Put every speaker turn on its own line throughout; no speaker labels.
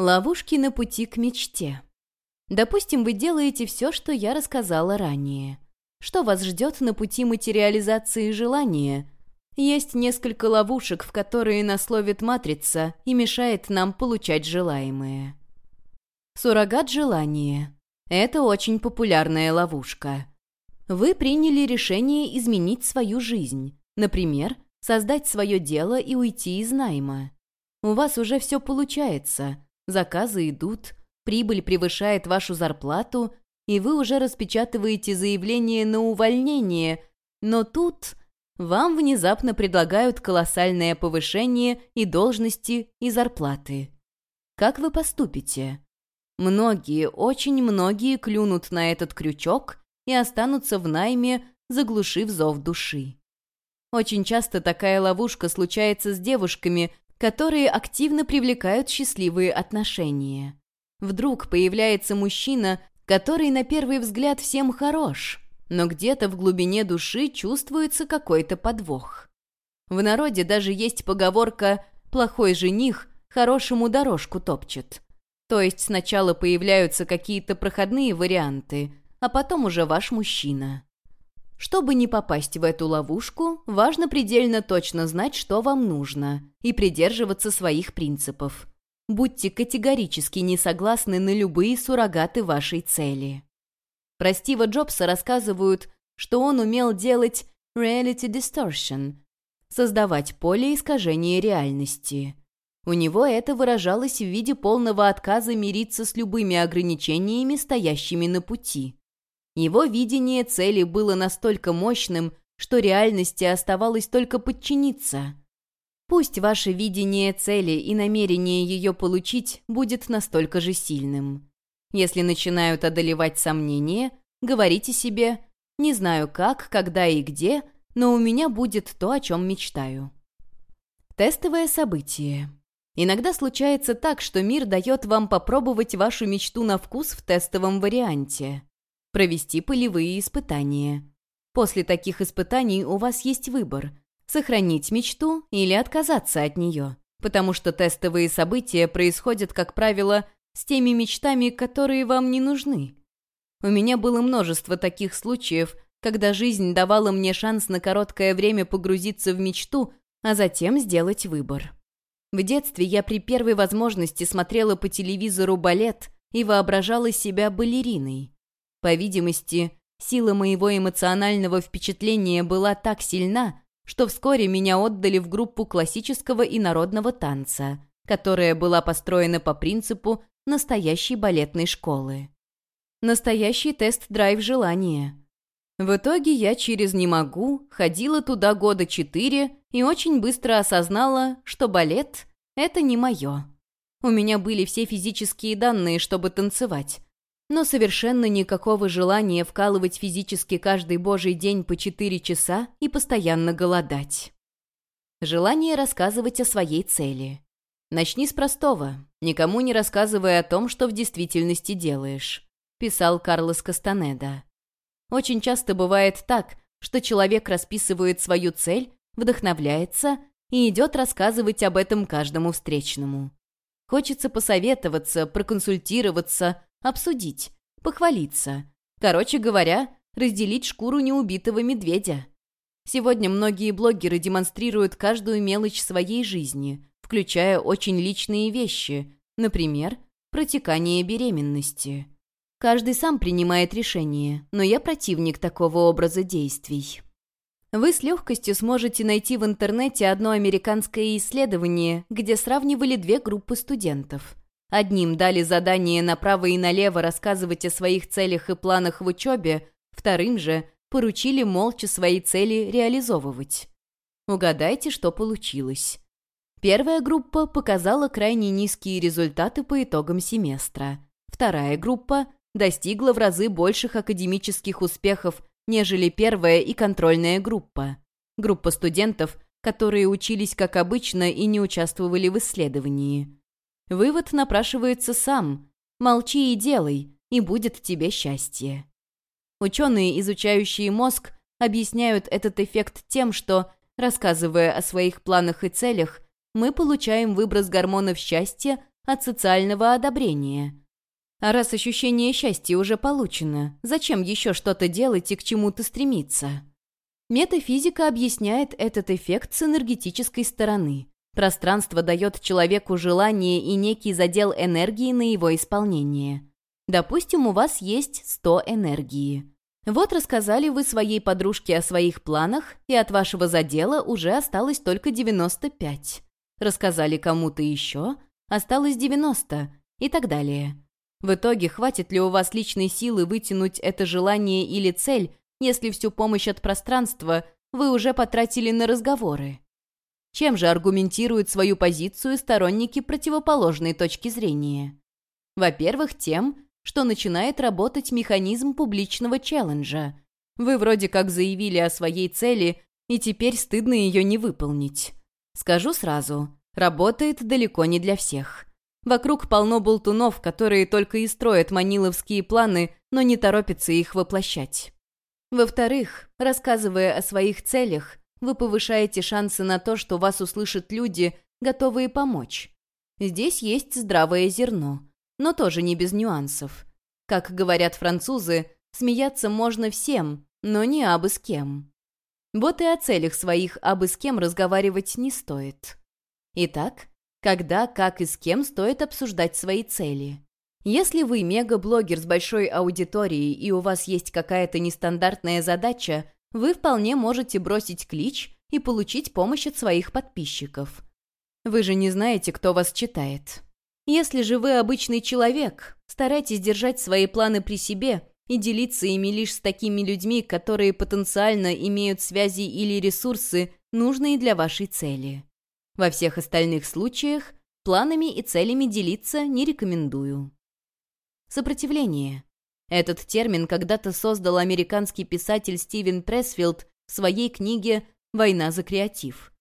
Ловушки на пути к мечте. Допустим, вы делаете все, что я рассказала ранее. Что вас ждет на пути материализации желания? Есть несколько ловушек, в которые нас ловит матрица и мешает нам получать желаемое. Суррогат желания. Это очень популярная ловушка. Вы приняли решение изменить свою жизнь. Например, создать свое дело и уйти из найма. У вас уже все получается. Заказы идут, прибыль превышает вашу зарплату, и вы уже распечатываете заявление на увольнение, но тут вам внезапно предлагают колоссальное повышение и должности, и зарплаты. Как вы поступите? Многие, очень многие клюнут на этот крючок и останутся в найме, заглушив зов души. Очень часто такая ловушка случается с девушками, которые активно привлекают счастливые отношения. Вдруг появляется мужчина, который на первый взгляд всем хорош, но где-то в глубине души чувствуется какой-то подвох. В народе даже есть поговорка «плохой жених хорошему дорожку топчет». То есть сначала появляются какие-то проходные варианты, а потом уже ваш мужчина. Чтобы не попасть в эту ловушку, важно предельно точно знать, что вам нужно, и придерживаться своих принципов. Будьте категорически не согласны на любые суррогаты вашей цели. Про Стива Джобса рассказывают, что он умел делать reality distortion – создавать поле искажения реальности. У него это выражалось в виде полного отказа мириться с любыми ограничениями, стоящими на пути. Его видение цели было настолько мощным, что реальности оставалось только подчиниться. Пусть ваше видение цели и намерение ее получить будет настолько же сильным. Если начинают одолевать сомнения, говорите себе «не знаю как, когда и где, но у меня будет то, о чем мечтаю». Тестовое событие. Иногда случается так, что мир дает вам попробовать вашу мечту на вкус в тестовом варианте провести полевые испытания. После таких испытаний у вас есть выбор – сохранить мечту или отказаться от нее, потому что тестовые события происходят, как правило, с теми мечтами, которые вам не нужны. У меня было множество таких случаев, когда жизнь давала мне шанс на короткое время погрузиться в мечту, а затем сделать выбор. В детстве я при первой возможности смотрела по телевизору балет и воображала себя балериной. По видимости, сила моего эмоционального впечатления была так сильна, что вскоре меня отдали в группу классического и народного танца, которая была построена по принципу настоящей балетной школы. Настоящий тест-драйв желания. В итоге я через «не могу» ходила туда года четыре и очень быстро осознала, что балет — это не мое. У меня были все физические данные, чтобы танцевать, но совершенно никакого желания вкалывать физически каждый божий день по 4 часа и постоянно голодать. Желание рассказывать о своей цели. Начни с простого, никому не рассказывая о том, что в действительности делаешь, писал Карлос Кастанеда. Очень часто бывает так, что человек расписывает свою цель, вдохновляется и идет рассказывать об этом каждому встречному. Хочется посоветоваться, проконсультироваться, обсудить, похвалиться. Короче говоря, разделить шкуру неубитого медведя. Сегодня многие блогеры демонстрируют каждую мелочь своей жизни, включая очень личные вещи, например, протекание беременности. Каждый сам принимает решение, но я противник такого образа действий. Вы с легкостью сможете найти в интернете одно американское исследование, где сравнивали две группы студентов. Одним дали задание направо и налево рассказывать о своих целях и планах в учебе, вторым же поручили молча свои цели реализовывать. Угадайте, что получилось. Первая группа показала крайне низкие результаты по итогам семестра. Вторая группа достигла в разы больших академических успехов, нежели первая и контрольная группа. Группа студентов, которые учились как обычно и не участвовали в исследовании. Вывод напрашивается сам. Молчи и делай, и будет тебе счастье. Ученые, изучающие мозг, объясняют этот эффект тем, что, рассказывая о своих планах и целях, мы получаем выброс гормонов счастья, от социального одобрения. А раз ощущение счастья уже получено, зачем еще что-то делать и к чему-то стремиться? Метафизика объясняет этот эффект с энергетической стороны. Пространство дает человеку желание и некий задел энергии на его исполнение. Допустим, у вас есть 100 энергии. Вот рассказали вы своей подружке о своих планах, и от вашего задела уже осталось только 95. Рассказали кому-то еще, осталось 90 и так далее. В итоге, хватит ли у вас личной силы вытянуть это желание или цель, если всю помощь от пространства вы уже потратили на разговоры? Чем же аргументируют свою позицию сторонники противоположной точки зрения? Во-первых, тем, что начинает работать механизм публичного челленджа. Вы вроде как заявили о своей цели, и теперь стыдно ее не выполнить. Скажу сразу, работает далеко не для всех. Вокруг полно болтунов, которые только и строят маниловские планы, но не торопятся их воплощать. Во-вторых, рассказывая о своих целях, вы повышаете шансы на то, что вас услышат люди, готовые помочь. Здесь есть здравое зерно но тоже не без нюансов. Как говорят французы, смеяться можно всем, но не абы с кем. Вот и о целях своих абы с кем разговаривать не стоит. Итак, когда, как и с кем стоит обсуждать свои цели. Если вы мегаблогер с большой аудиторией и у вас есть какая-то нестандартная задача, вы вполне можете бросить клич и получить помощь от своих подписчиков. Вы же не знаете, кто вас читает. Если же вы обычный человек, старайтесь держать свои планы при себе и делиться ими лишь с такими людьми, которые потенциально имеют связи или ресурсы, нужные для вашей цели. Во всех остальных случаях планами и целями делиться не рекомендую. Сопротивление. Этот термин когда-то создал американский писатель Стивен Пресфилд в своей книге «Война за креатив».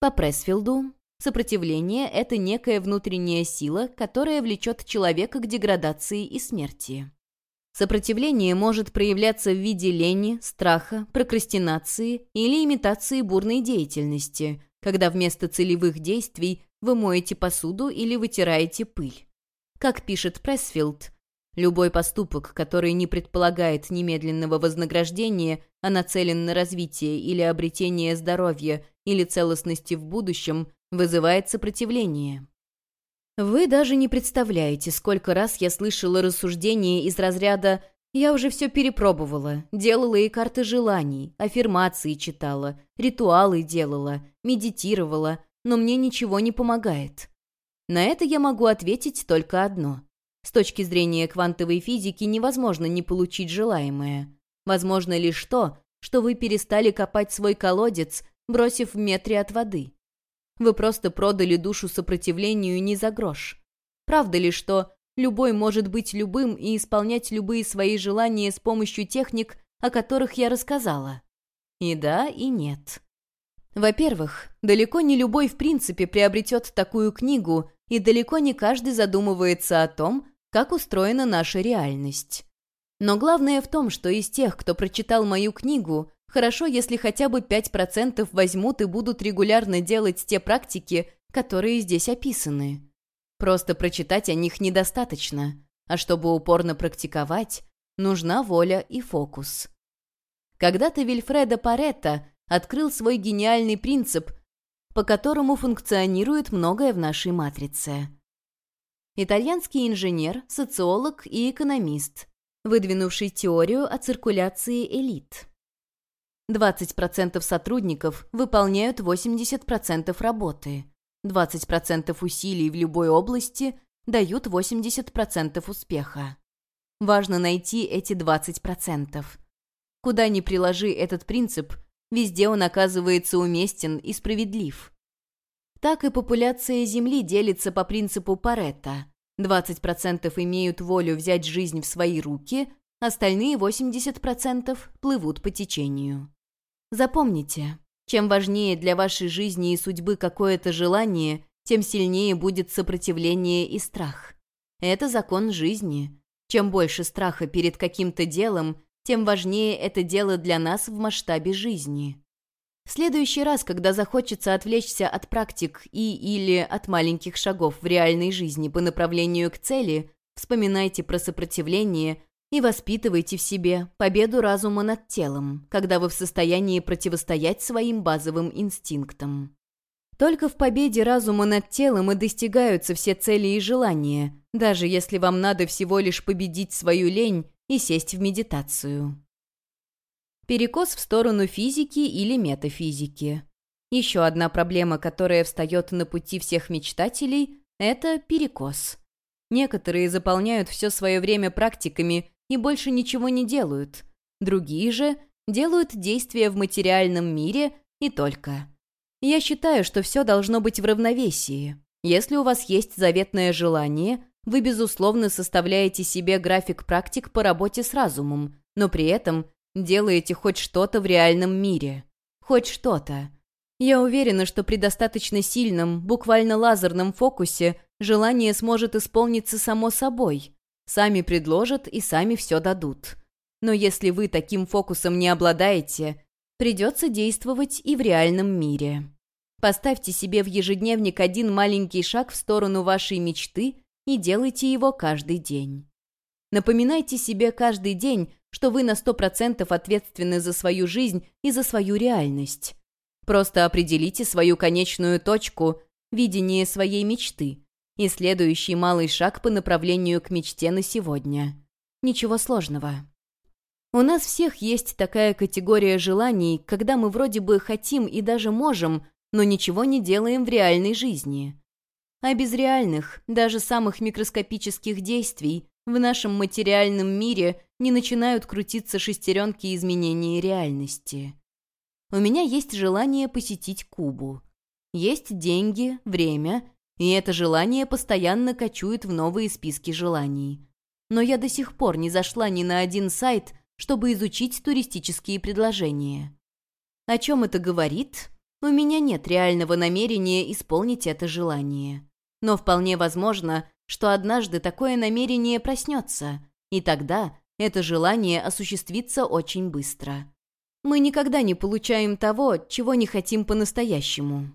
По Пресфилду Сопротивление — это некая внутренняя сила, которая влечет человека к деградации и смерти. Сопротивление может проявляться в виде лени, страха, прокрастинации или имитации бурной деятельности, когда вместо целевых действий вы моете посуду или вытираете пыль. Как пишет Пресфилд, любой поступок, который не предполагает немедленного вознаграждения, а нацелен на развитие или обретение здоровья или целостности в будущем, вызывает сопротивление. Вы даже не представляете, сколько раз я слышала рассуждения из разряда «Я уже все перепробовала, делала и карты желаний, аффирмации читала, ритуалы делала, медитировала, но мне ничего не помогает». На это я могу ответить только одно. С точки зрения квантовой физики невозможно не получить желаемое. Возможно лишь то, что вы перестали копать свой колодец, бросив в метре от воды. Вы просто продали душу сопротивлению не за грош. Правда ли, что любой может быть любым и исполнять любые свои желания с помощью техник, о которых я рассказала? И да, и нет. Во-первых, далеко не любой в принципе приобретет такую книгу, и далеко не каждый задумывается о том, как устроена наша реальность. Но главное в том, что из тех, кто прочитал мою книгу, Хорошо, если хотя бы 5% возьмут и будут регулярно делать те практики, которые здесь описаны. Просто прочитать о них недостаточно, а чтобы упорно практиковать, нужна воля и фокус. Когда-то Вильфредо Паретто открыл свой гениальный принцип, по которому функционирует многое в нашей матрице. Итальянский инженер, социолог и экономист, выдвинувший теорию о циркуляции элит. 20% сотрудников выполняют 80% работы. 20% усилий в любой области дают 80% успеха. Важно найти эти 20%. Куда ни приложи этот принцип, везде он оказывается уместен и справедлив. Так и популяция Земли делится по принципу Паретта. 20% имеют волю взять жизнь в свои руки, остальные 80% плывут по течению. Запомните, чем важнее для вашей жизни и судьбы какое-то желание, тем сильнее будет сопротивление и страх. Это закон жизни. Чем больше страха перед каким-то делом, тем важнее это дело для нас в масштабе жизни. В следующий раз, когда захочется отвлечься от практик и или от маленьких шагов в реальной жизни по направлению к цели, вспоминайте про сопротивление и воспитывайте в себе победу разума над телом, когда вы в состоянии противостоять своим базовым инстинктам. Только в победе разума над телом и достигаются все цели и желания, даже если вам надо всего лишь победить свою лень и сесть в медитацию. Перекос в сторону физики или метафизики. Еще одна проблема, которая встает на пути всех мечтателей, это перекос. Некоторые заполняют все свое время практиками и больше ничего не делают. Другие же делают действия в материальном мире и только. Я считаю, что все должно быть в равновесии. Если у вас есть заветное желание, вы, безусловно, составляете себе график практик по работе с разумом, но при этом делаете хоть что-то в реальном мире. Хоть что-то. Я уверена, что при достаточно сильном, буквально лазерном фокусе желание сможет исполниться само собой. Сами предложат и сами все дадут. Но если вы таким фокусом не обладаете, придется действовать и в реальном мире. Поставьте себе в ежедневник один маленький шаг в сторону вашей мечты и делайте его каждый день. Напоминайте себе каждый день, что вы на сто процентов ответственны за свою жизнь и за свою реальность. Просто определите свою конечную точку, видение своей мечты и следующий малый шаг по направлению к мечте на сегодня. Ничего сложного. У нас всех есть такая категория желаний, когда мы вроде бы хотим и даже можем, но ничего не делаем в реальной жизни. А без реальных, даже самых микроскопических действий в нашем материальном мире не начинают крутиться шестеренки изменения реальности. У меня есть желание посетить Кубу. Есть деньги, время, и это желание постоянно кочует в новые списки желаний. Но я до сих пор не зашла ни на один сайт, чтобы изучить туристические предложения. О чем это говорит? У меня нет реального намерения исполнить это желание. Но вполне возможно, что однажды такое намерение проснется, и тогда это желание осуществится очень быстро. Мы никогда не получаем того, чего не хотим по-настоящему.